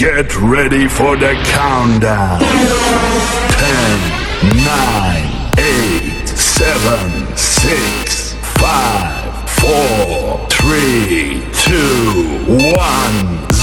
Get ready for the countdown. 10, 9, 8, 7, 6, 5, 4, 3, 2, 1,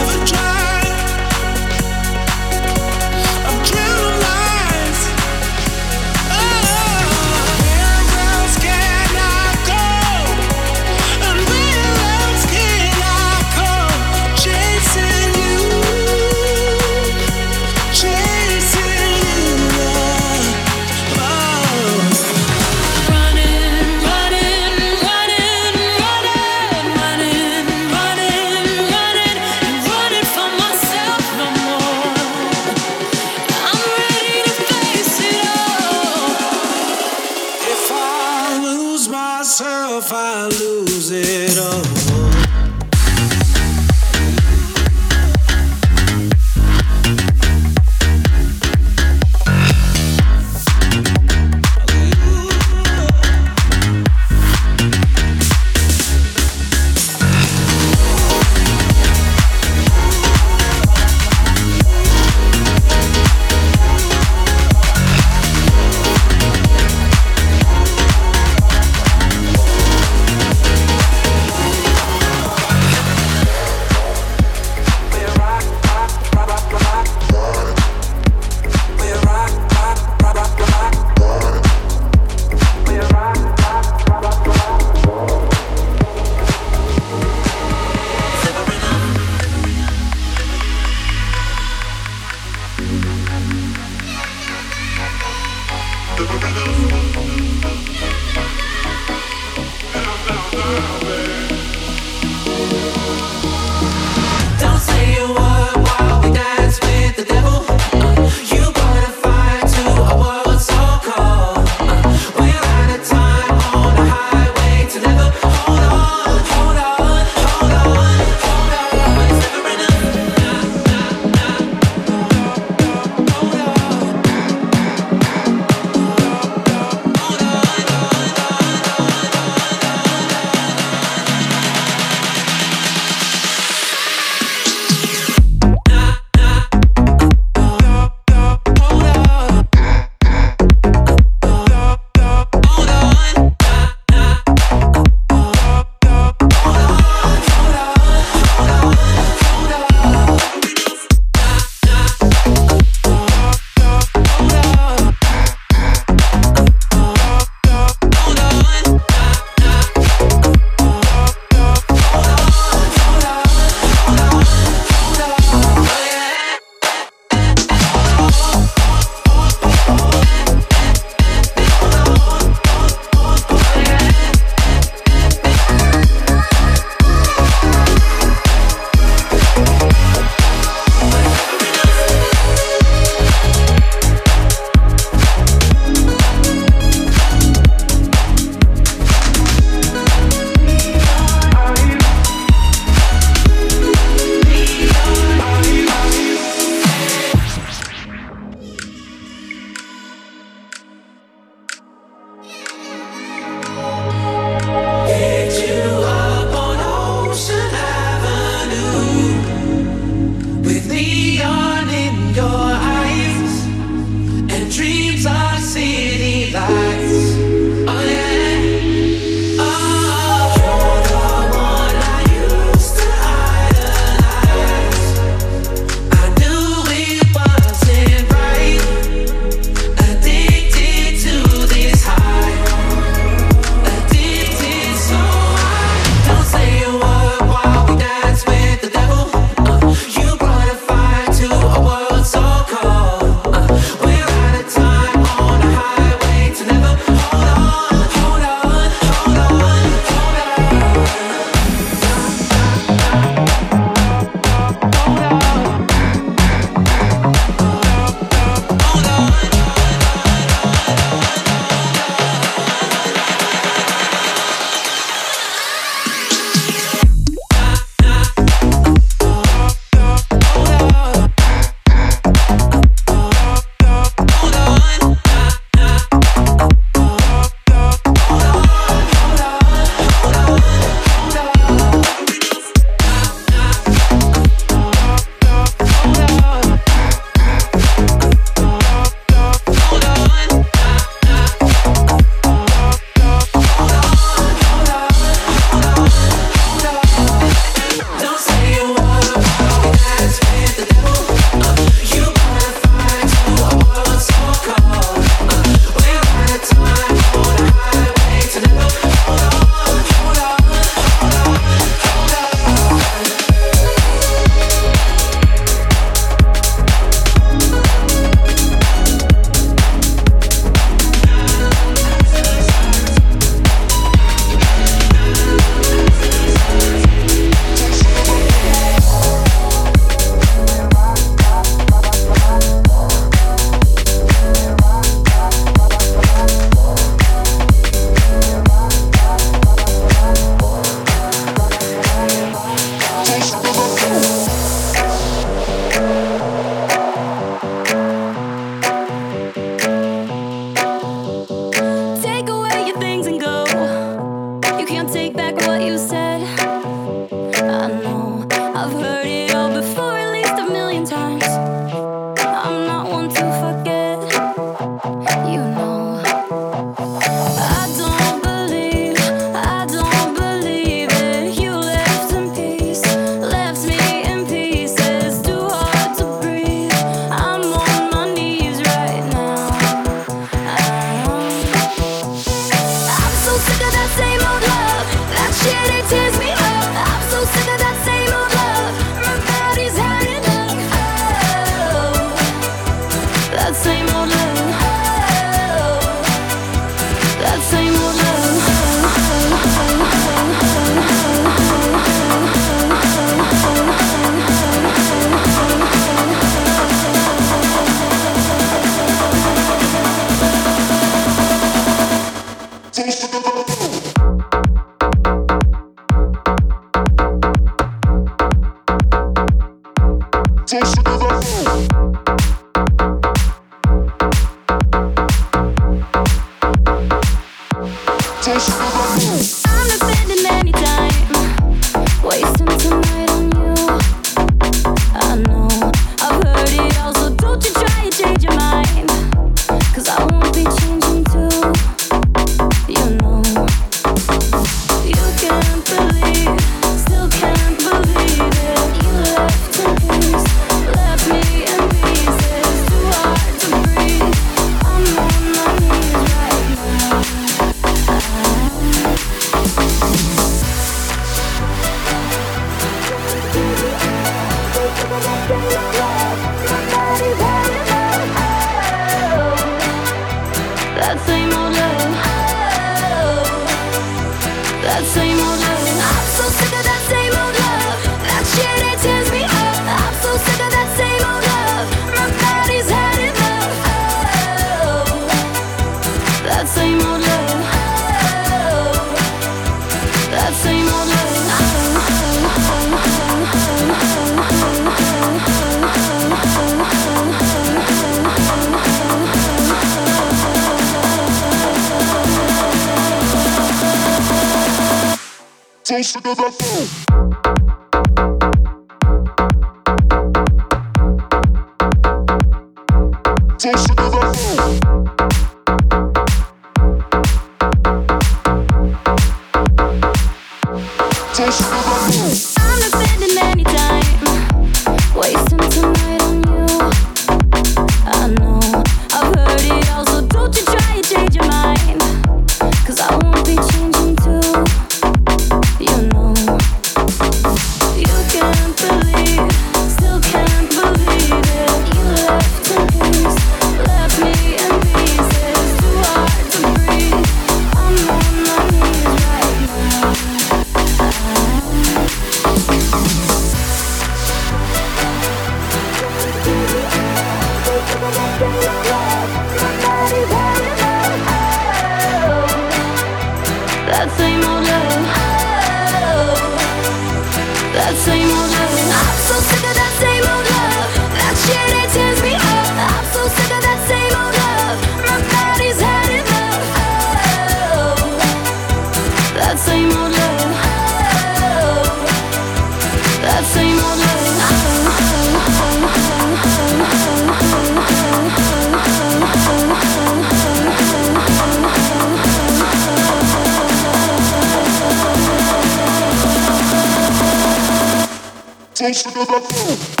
Sol sınırdan...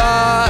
bar.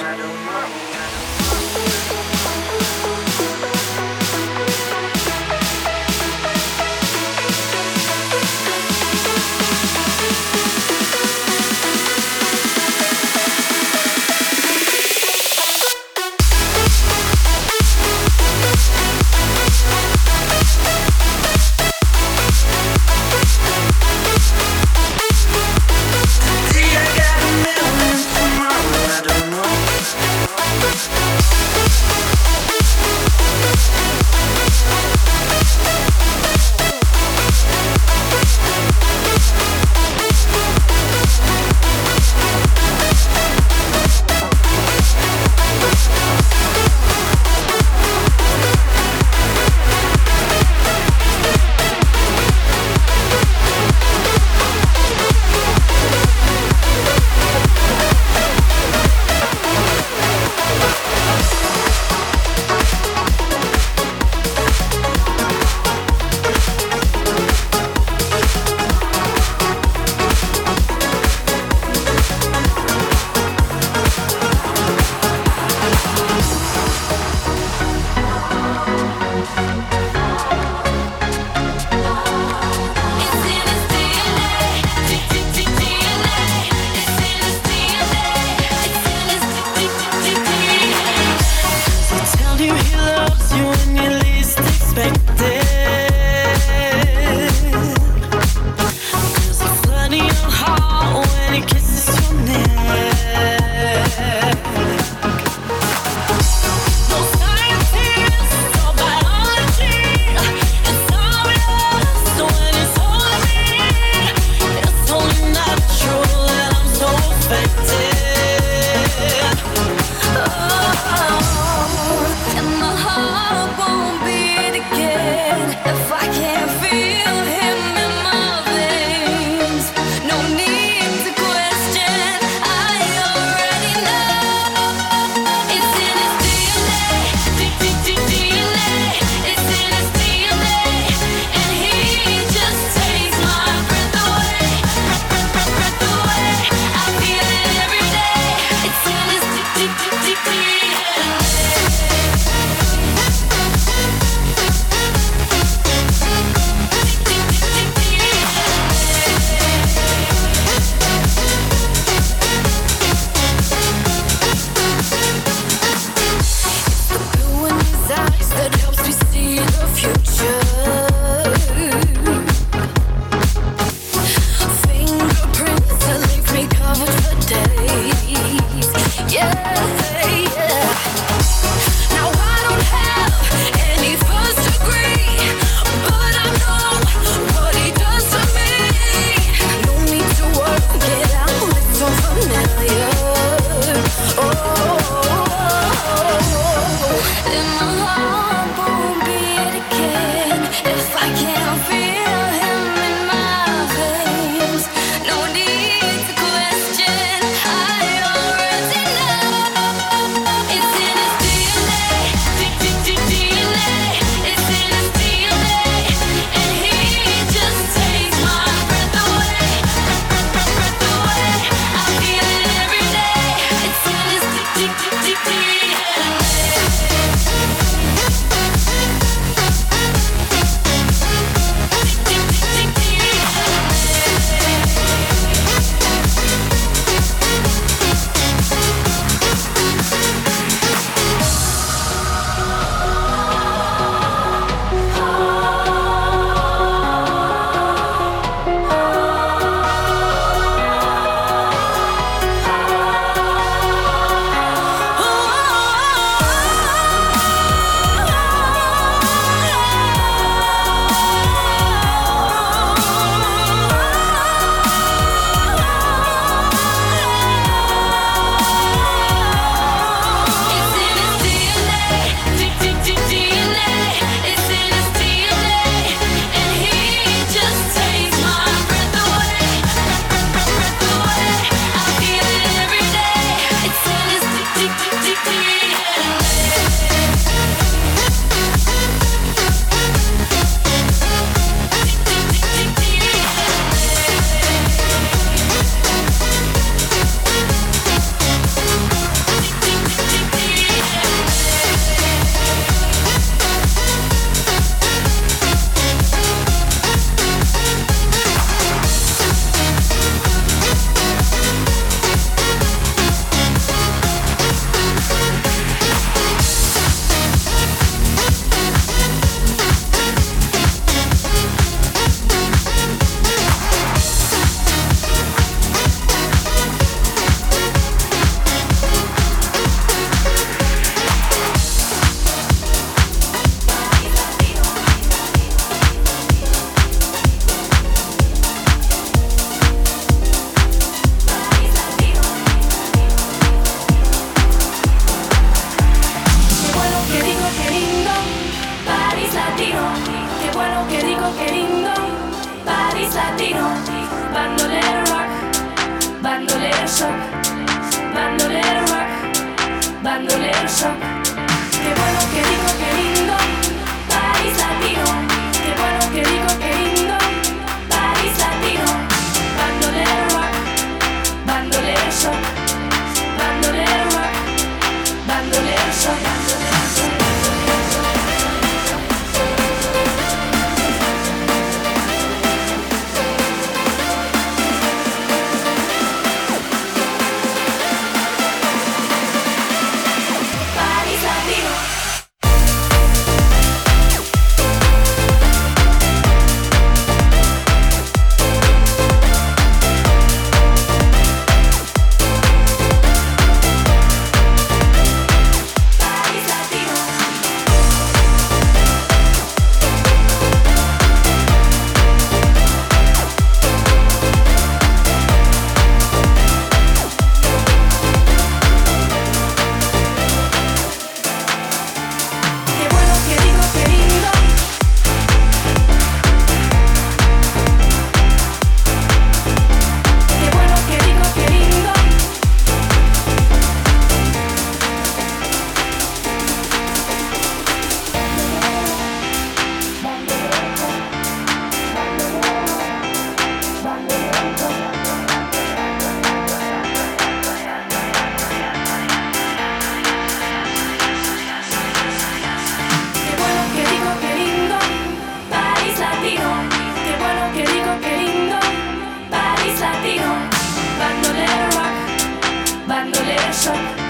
Bandolero